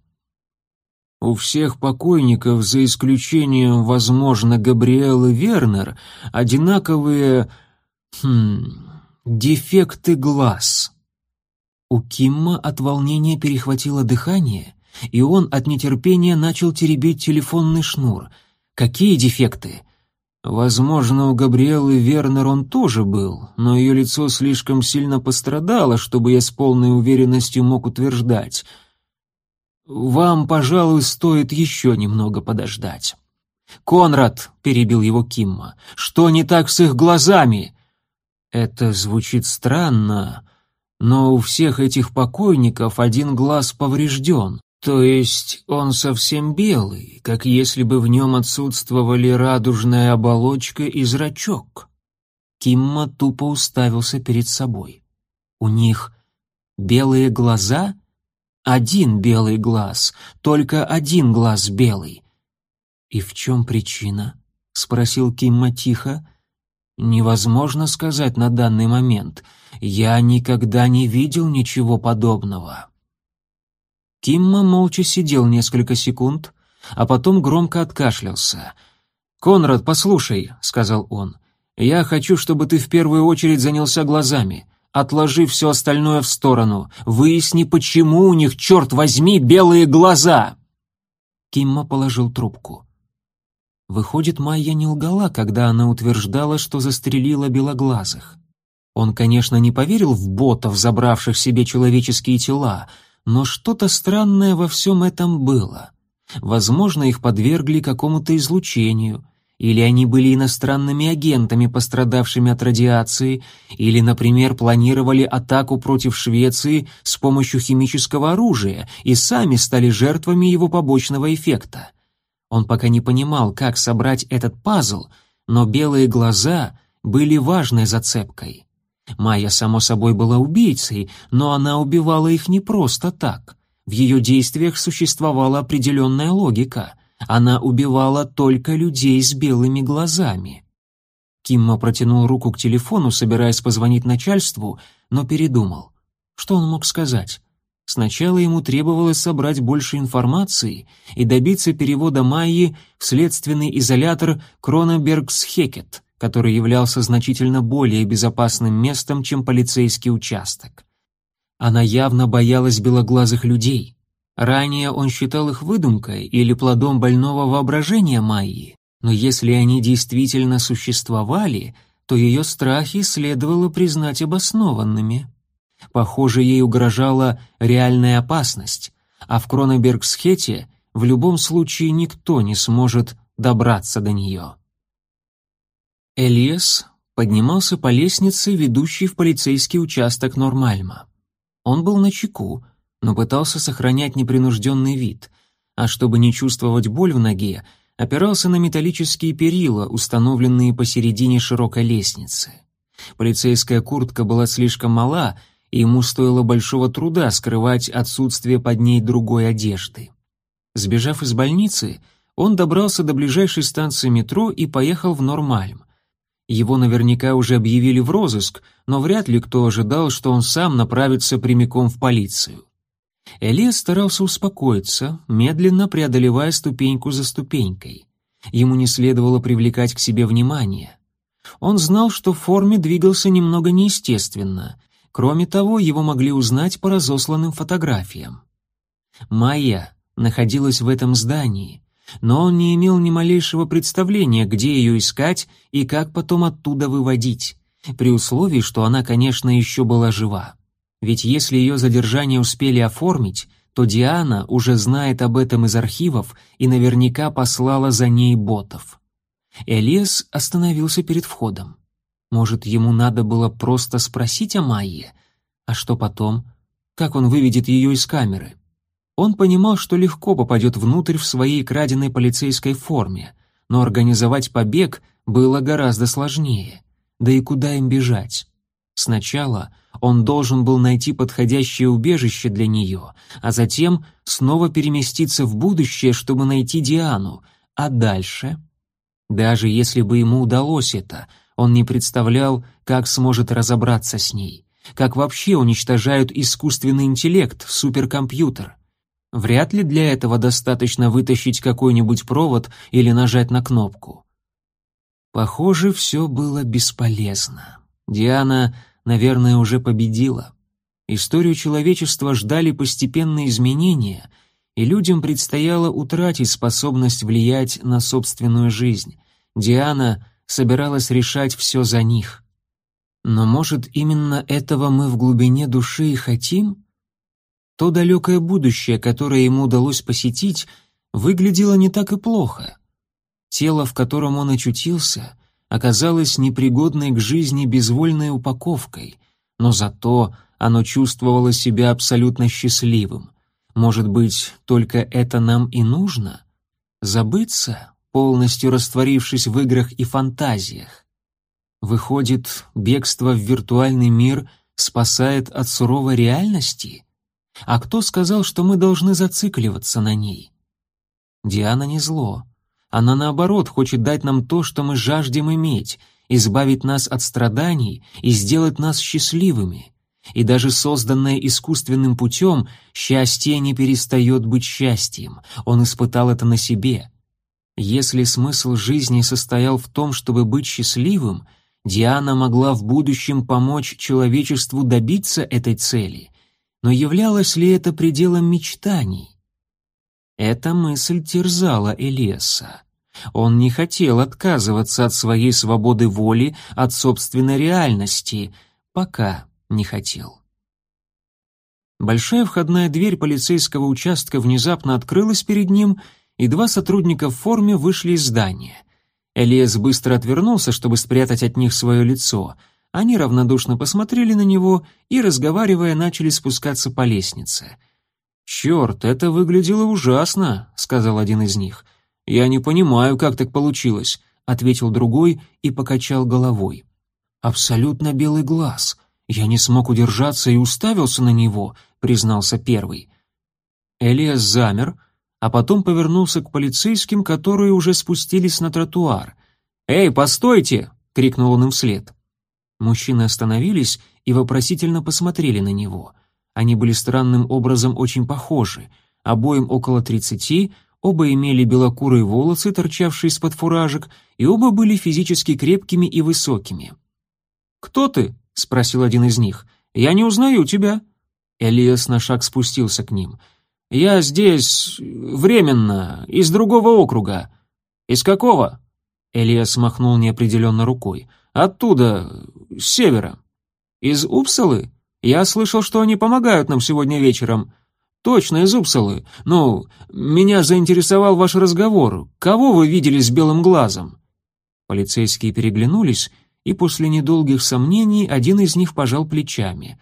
У всех покойников, за исключением, возможно, Габриэлы Вернер, одинаковые... Хм... дефекты глаз. У Кимма от волнения перехватило дыхание, и он от нетерпения начал теребить телефонный шнур. Какие дефекты? Возможно, у Габриэлы Вернер он тоже был, но ее лицо слишком сильно пострадало, чтобы я с полной уверенностью мог утверждать — вам, пожалуй, стоит еще немного подождать. Конрад, перебил его Кимма, что не так с их глазами? Это звучит странно, но у всех этих покойников один глаз поврежден, То есть он совсем белый, как если бы в нем отсутствовали радужная оболочка и зрачок. Кимма тупо уставился перед собой. У них белые глаза? Один белый глаз, только один глаз белый. И в чем причина? спросил Кимма тихо. Невозможно сказать на данный момент. Я никогда не видел ничего подобного. Кимма молча сидел несколько секунд, а потом громко откашлялся. «Конрад, послушай», — сказал он, — «я хочу, чтобы ты в первую очередь занялся глазами. Отложи все остальное в сторону. Выясни, почему у них, черт возьми, белые глаза!» Кимма положил трубку. Выходит, Майя не лгала, когда она утверждала, что застрелила белоглазых. Он, конечно, не поверил в ботов, забравших себе человеческие тела, но что-то странное во всем этом было. Возможно, их подвергли какому-то излучению, или они были иностранными агентами, пострадавшими от радиации, или, например, планировали атаку против Швеции с помощью химического оружия и сами стали жертвами его побочного эффекта. Он пока не понимал, как собрать этот пазл, но белые глаза были важной зацепкой. Майя, само собой, была убийцей, но она убивала их не просто так. В ее действиях существовала определенная логика. Она убивала только людей с белыми глазами. Кимма протянул руку к телефону, собираясь позвонить начальству, но передумал. Что он мог сказать? Сначала ему требовалось собрать больше информации и добиться перевода Майи в следственный изолятор Кроненбергс-Хекет который являлся значительно более безопасным местом, чем полицейский участок. Она явно боялась белоглазых людей. Ранее он считал их выдумкой или плодом больного воображения Майи, но если они действительно существовали, то ее страхи следовало признать обоснованными. Похоже, ей угрожала реальная опасность, а в Кроненбергсхете в любом случае никто не сможет добраться до нее. Элиас поднимался по лестнице, ведущей в полицейский участок Нормальма. Он был на чеку, но пытался сохранять непринужденный вид, а чтобы не чувствовать боль в ноге, опирался на металлические перила, установленные посередине широкой лестницы. Полицейская куртка была слишком мала, и ему стоило большого труда скрывать отсутствие под ней другой одежды. Сбежав из больницы, он добрался до ближайшей станции метро и поехал в Нормальм. Его наверняка уже объявили в розыск, но вряд ли кто ожидал, что он сам направится прямиком в полицию. Элиас старался успокоиться, медленно преодолевая ступеньку за ступенькой. Ему не следовало привлекать к себе внимание. Он знал, что в форме двигался немного неестественно. Кроме того, его могли узнать по разосланным фотографиям. Майя находилась в этом здании, но он не имел ни малейшего представления, где ее искать и как потом оттуда выводить, при условии, что она, конечно, еще была жива. Ведь если ее задержание успели оформить, то Диана уже знает об этом из архивов и наверняка послала за ней ботов. Элиас остановился перед входом. Может, ему надо было просто спросить о Майе? А что потом? Как он выведет ее из камеры? Он понимал, что легко попадет внутрь в своей краденой полицейской форме, но организовать побег было гораздо сложнее. Да и куда им бежать? Сначала он должен был найти подходящее убежище для нее, а затем снова переместиться в будущее, чтобы найти Диану, а дальше... Даже если бы ему удалось это, он не представлял, как сможет разобраться с ней, как вообще уничтожают искусственный интеллект, суперкомпьютер — Вряд ли для этого достаточно вытащить какой-нибудь провод или нажать на кнопку. Похоже, все было бесполезно. Диана, наверное, уже победила. Историю человечества ждали постепенные изменения, и людям предстояло утратить способность влиять на собственную жизнь. Диана собиралась решать все за них. Но, может, именно этого мы в глубине души и хотим? То далекое будущее, которое ему удалось посетить, выглядело не так и плохо. Тело, в котором он очутился, оказалось непригодной к жизни безвольной упаковкой, но зато оно чувствовало себя абсолютно счастливым. Может быть, только это нам и нужно? Забыться, полностью растворившись в играх и фантазиях? Выходит, бегство в виртуальный мир спасает от суровой реальности? А кто сказал, что мы должны зацикливаться на ней? Диана не зло. Она, наоборот, хочет дать нам то, что мы жаждем иметь, избавить нас от страданий и сделать нас счастливыми. И даже созданное искусственным путем, счастье не перестает быть счастьем. Он испытал это на себе. Если смысл жизни состоял в том, чтобы быть счастливым, Диана могла в будущем помочь человечеству добиться этой цели. Но являлось ли это пределом мечтаний? Эта мысль терзала Элеса. Он не хотел отказываться от своей свободы воли, от собственной реальности, пока не хотел. Большая входная дверь полицейского участка внезапно открылась перед ним, и два сотрудника в форме вышли из здания. Элиас быстро отвернулся, чтобы спрятать от них свое лицо. Они равнодушно посмотрели на него и, разговаривая, начали спускаться по лестнице. «Черт, это выглядело ужасно», — сказал один из них. «Я не понимаю, как так получилось», — ответил другой и покачал головой. «Абсолютно белый глаз. Я не смог удержаться и уставился на него», — признался первый. Элиас замер, а потом повернулся к полицейским, которые уже спустились на тротуар. «Эй, постойте!» — крикнул он им вслед. Мужчины остановились и вопросительно посмотрели на него — они были странным образом очень похожи. Обоим около тридцати, оба имели белокурые волосы, торчавшие из-под фуражек, и оба были физически крепкими и высокими. «Кто ты?» — спросил один из них. «Я не узнаю тебя». Элиас на шаг спустился к ним. «Я здесь... временно, из другого округа». «Из какого?» Элиас махнул неопределенно рукой. «Оттуда, с севера». «Из Упсалы?» Я слышал, что они помогают нам сегодня вечером. Точно, из Упсалы. Ну, меня заинтересовал ваш разговор. Кого вы видели с белым глазом?» Полицейские переглянулись, и после недолгих сомнений один из них пожал плечами.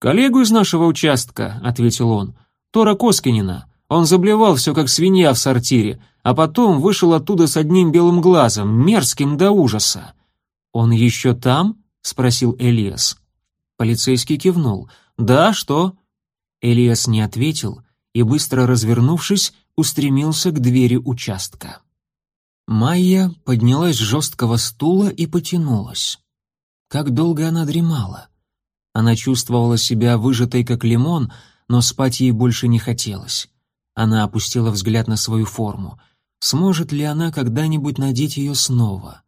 «Коллегу из нашего участка», — ответил он, — «Тора Коскинина. Он заблевал все как свинья в сортире, а потом вышел оттуда с одним белым глазом, мерзким до ужаса». «Он еще там?» — спросил Элиас. Полицейский кивнул. «Да, что?» Элиас не ответил и, быстро развернувшись, устремился к двери участка. Майя поднялась с жесткого стула и потянулась. Как долго она дремала. Она чувствовала себя выжатой, как лимон, но спать ей больше не хотелось. Она опустила взгляд на свою форму. Сможет ли она когда-нибудь надеть ее снова?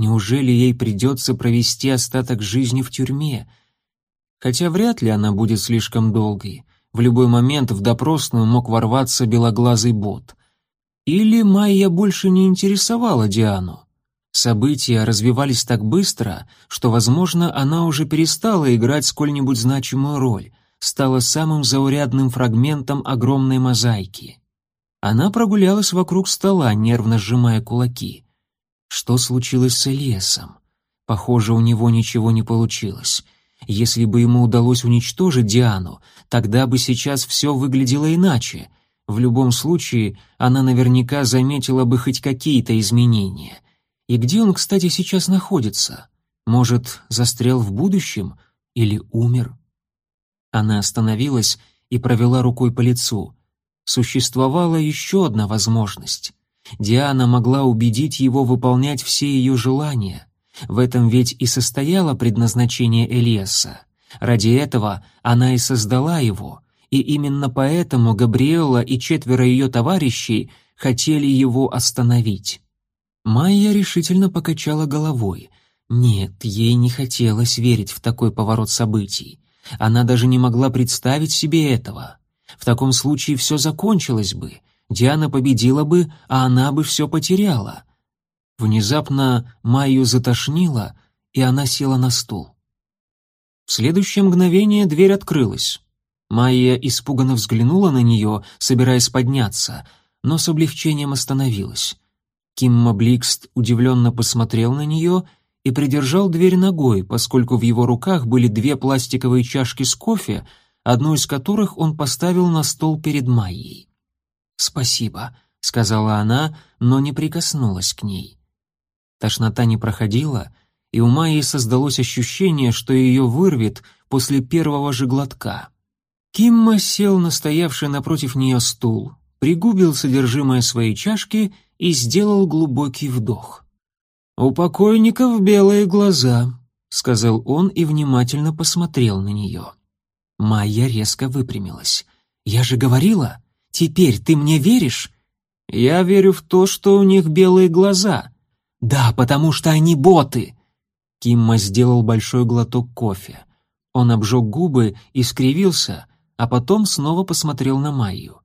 Неужели ей придется провести остаток жизни в тюрьме — Хотя вряд ли она будет слишком долгой. В любой момент в допросную мог ворваться белоглазый бот. Или Майя больше не интересовала Диану. События развивались так быстро, что, возможно, она уже перестала играть сколь-нибудь значимую роль, стала самым заурядным фрагментом огромной мозаики. Она прогулялась вокруг стола, нервно сжимая кулаки. Что случилось с Элиасом? Похоже, у него ничего не получилось. Если бы ему удалось уничтожить Диану, тогда бы сейчас все выглядело иначе. В любом случае, она наверняка заметила бы хоть какие-то изменения. И где он, кстати, сейчас находится? Может, застрял в будущем или умер? Она остановилась и провела рукой по лицу. Существовала еще одна возможность. Диана могла убедить его выполнять все ее желания. В этом ведь и состояло предназначение Элиаса. Ради этого она и создала его, и именно поэтому Габриэла и четверо ее товарищей хотели его остановить. Майя решительно покачала головой. Нет, ей не хотелось верить в такой поворот событий. Она даже не могла представить себе этого. В таком случае все закончилось бы. Диана победила бы, а она бы все потеряла. Внезапно Майю затошнило, и она села на стул. В следующее мгновение дверь открылась. Майя испуганно взглянула на нее, собираясь подняться, но с облегчением остановилась. Кимма Бликст удивленно посмотрел на нее и придержал дверь ногой, поскольку в его руках были две пластиковые чашки с кофе, одну из которых он поставил на стол перед Майей. «Спасибо», — сказала она, но не прикоснулась к ней. Тошнота не проходила, и у Майи создалось ощущение, что ее вырвет после первого же глотка. Кимма сел на стоявший напротив нее стул, пригубил содержимое своей чашки и сделал глубокий вдох. «У покойников белые глаза», — сказал он и внимательно посмотрел на нее. Майя резко выпрямилась. «Я же говорила, теперь ты мне веришь?» «Я верю в то, что у них белые глаза». «Да, потому что они боты!» Кимма сделал большой глоток кофе. Он обжег губы и скривился, а потом снова посмотрел на Майю.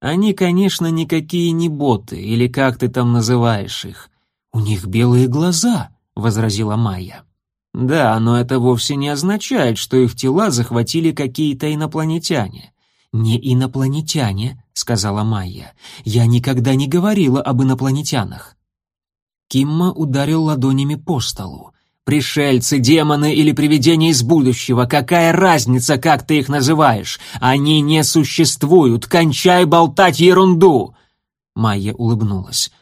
«Они, конечно, никакие не боты, или как ты там называешь их. У них белые глаза», — возразила Майя. «Да, но это вовсе не означает, что их тела захватили какие-то инопланетяне». «Не инопланетяне», — сказала Майя. «Я никогда не говорила об инопланетянах». Кимма ударил ладонями по столу. Пришельцы, демоны или привидения из будущего, какая разница, как ты их называешь? Они не существуют, кончай болтать ерунду!» Майя улыбнулась.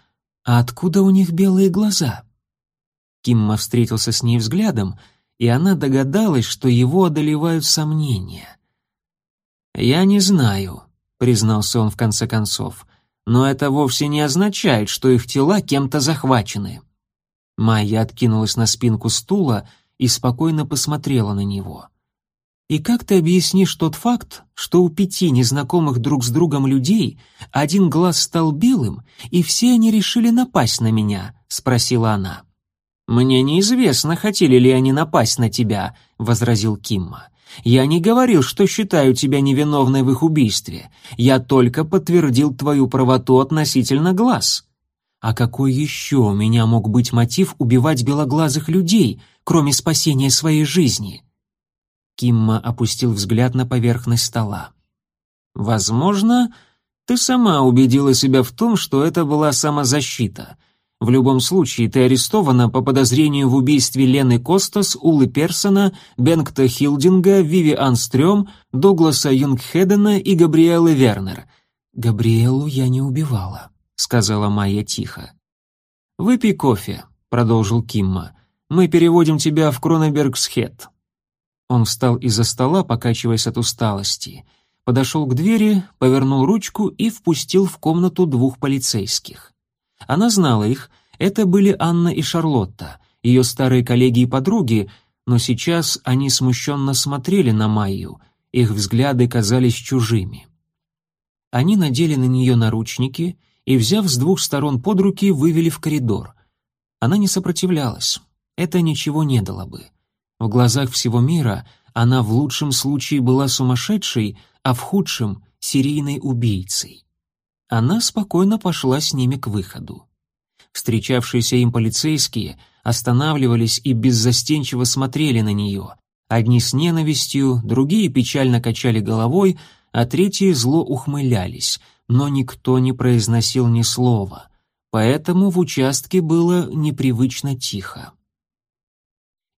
«А откуда у них белые глаза?» Кимма встретился с ней взглядом, и она догадалась, что его одолевают сомнения. «Я не знаю», — признался он в конце концов, «но это вовсе не означает, что их тела кем-то захвачены. Майя откинулась на спинку стула и спокойно посмотрела на него. «И как ты объяснишь тот факт, что у пяти незнакомых друг с другом людей один глаз стал белым, и все они решили напасть на меня?» — спросила она. «Мне неизвестно, хотели ли они напасть на тебя», — возразил Кимма. «Я не говорил, что считаю тебя невиновной в их убийстве. Я только подтвердил твою правоту относительно глаз». А какой еще у меня мог быть мотив убивать белоглазых людей, кроме спасения своей жизни? Кимма опустил взгляд на поверхность стола. Возможно, ты сама убедила себя в том, что это была самозащита. В любом случае, ты арестована по подозрению в убийстве Лены Костас, Улы Персона, Бенгта Хилдинга, Виви Анстрём, Дугласа Юнгхедена и Габриэлы Вернер. Габриэлу я не убивала. — сказала Майя тихо. «Выпей кофе», — продолжил Кимма. «Мы переводим тебя в Кроненбергсхед». Он встал из-за стола, покачиваясь от усталости, подошел к двери, повернул ручку и впустил в комнату двух полицейских. Она знала их, это были Анна и Шарлотта, ее старые коллеги и подруги, но сейчас они смущенно смотрели на Майю, их взгляды казались чужими. Они надели на нее наручники и, взяв с двух сторон под руки, вывели в коридор. Она не сопротивлялась. Это ничего не дало бы. В глазах всего мира она в лучшем случае была сумасшедшей, а в худшем — серийной убийцей. Она спокойно пошла с ними к выходу. Встречавшиеся им полицейские останавливались и беззастенчиво смотрели на нее. Одни с ненавистью, другие печально качали головой, а третьи зло ухмылялись — но никто не произносил ни слова, поэтому в участке было непривычно тихо.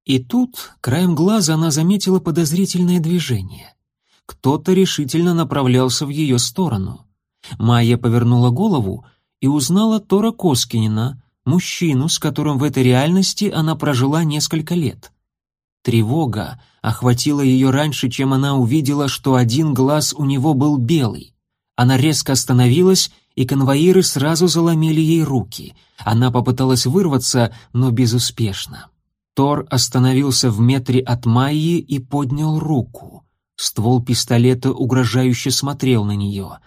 И тут, краем глаза, она заметила подозрительное движение. Кто-то решительно направлялся в ее сторону. Майя повернула голову и узнала Тора Коскинина, мужчину, с которым в этой реальности она прожила несколько лет. Тревога охватила ее раньше, чем она увидела, что один глаз у него был белый. Она резко остановилась, и конвоиры сразу заломили ей руки. Она попыталась вырваться, но безуспешно. Тор остановился в метре от Майи и поднял руку. Ствол пистолета угрожающе смотрел на нее.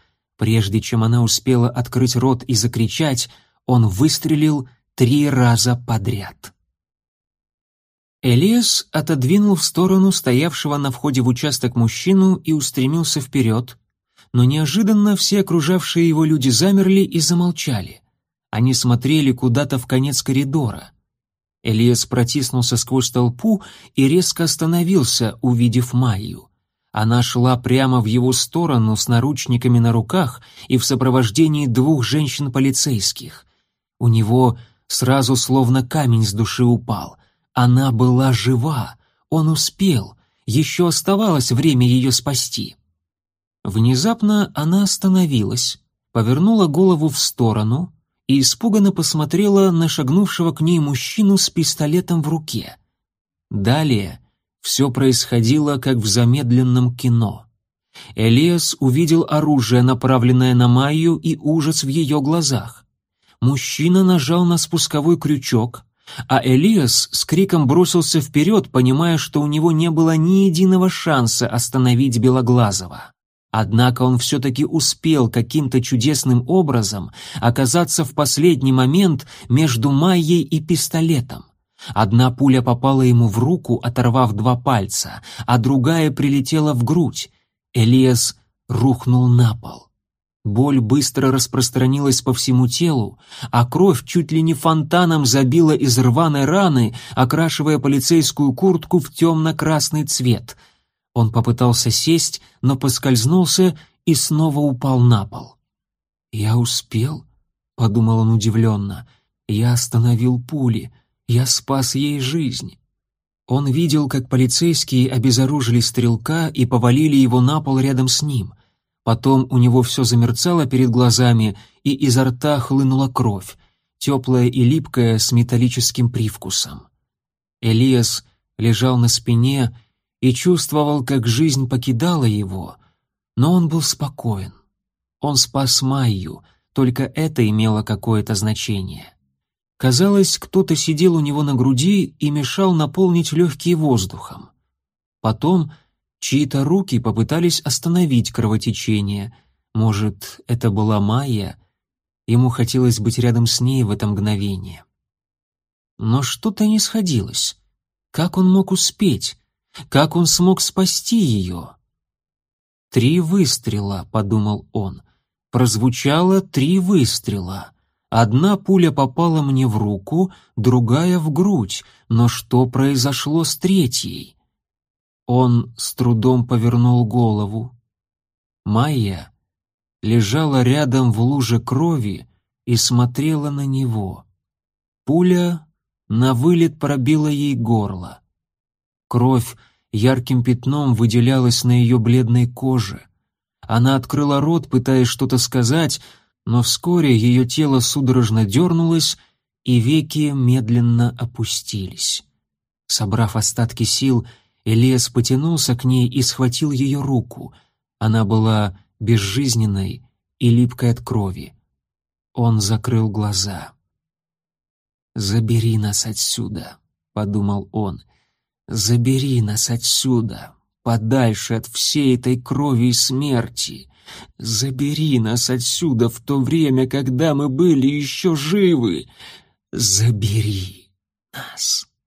Прежде чем она успела открыть рот и закричать, он выстрелил три раза подряд. Элиас отодвинул в сторону стоявшего на входе в участок мужчину и устремился вперед, но неожиданно все окружавшие его люди замерли и замолчали. Они смотрели куда-то в конец коридора. Элиас протиснулся сквозь толпу и резко остановился, увидев Майю. Она шла прямо в его сторону с наручниками на руках и в сопровождении двух женщин-полицейских. У него сразу словно камень с души упал. Она была жива, он успел, Еще оставалось время ее спасти. Внезапно она остановилась, повернула голову в сторону и испуганно посмотрела на шагнувшего к ней мужчину с пистолетом в руке. Далее все происходило как в замедленном кино. Элиас увидел оружие, направленное на Майю, и ужас в ее глазах. Мужчина нажал на спусковой крючок, а Элиас с криком бросился вперед, понимая, что у него не было ни единого шанса остановить Белоглазого. Однако он все-таки успел каким-то чудесным образом оказаться в последний момент между Майей и пистолетом. Одна пуля попала ему в руку, оторвав два пальца, а другая прилетела в грудь. Элиас рухнул на пол. Боль быстро распространилась по всему телу, а кровь чуть ли не фонтаном забила из рваной раны, окрашивая полицейскую куртку в темно-красный цвет. Он попытался сесть, но поскользнулся и снова упал на пол. «Я успел?» — подумал он удивленно. «Я остановил пули. Я спас ей жизнь». Он видел, как полицейские обезоружили стрелка и повалили его на пол рядом с ним — Потом у него все замерцало перед глазами, и изо рта хлынула кровь, теплая и липкая с металлическим привкусом. Элиас лежал на спине и чувствовал, как жизнь покидала его, но он был спокоен. Он спас Майю, только это имело какое-то значение. Казалось, кто-то сидел у него на груди и мешал наполнить легкие воздухом. Потом Чьи-то руки попытались остановить кровотечение. Может, это была Майя? Ему хотелось быть рядом с ней в это мгновение. Но что-то не сходилось. Как он мог успеть? Как он смог спасти ее? «Три выстрела», — подумал он. Прозвучало три выстрела. Одна пуля попала мне в руку, другая в грудь, но что произошло с третьей? Он с трудом повернул голову. Майя лежала рядом в луже крови и смотрела на него. Пуля на вылет пробила ей горло. Кровь ярким пятном выделялась на ее бледной коже. Она открыла рот, пытаясь что-то сказать, но вскоре ее тело судорожно дернулось, и веки медленно опустились. Собрав остатки сил, Элиас потянулся к ней и схватил ее руку. Она была безжизненной и липкой от крови. Он закрыл глаза. «Забери нас отсюда», — подумал он. «Забери нас отсюда, подальше от всей этой крови и смерти. Забери нас отсюда в то время, когда мы были еще живы. Забери нас».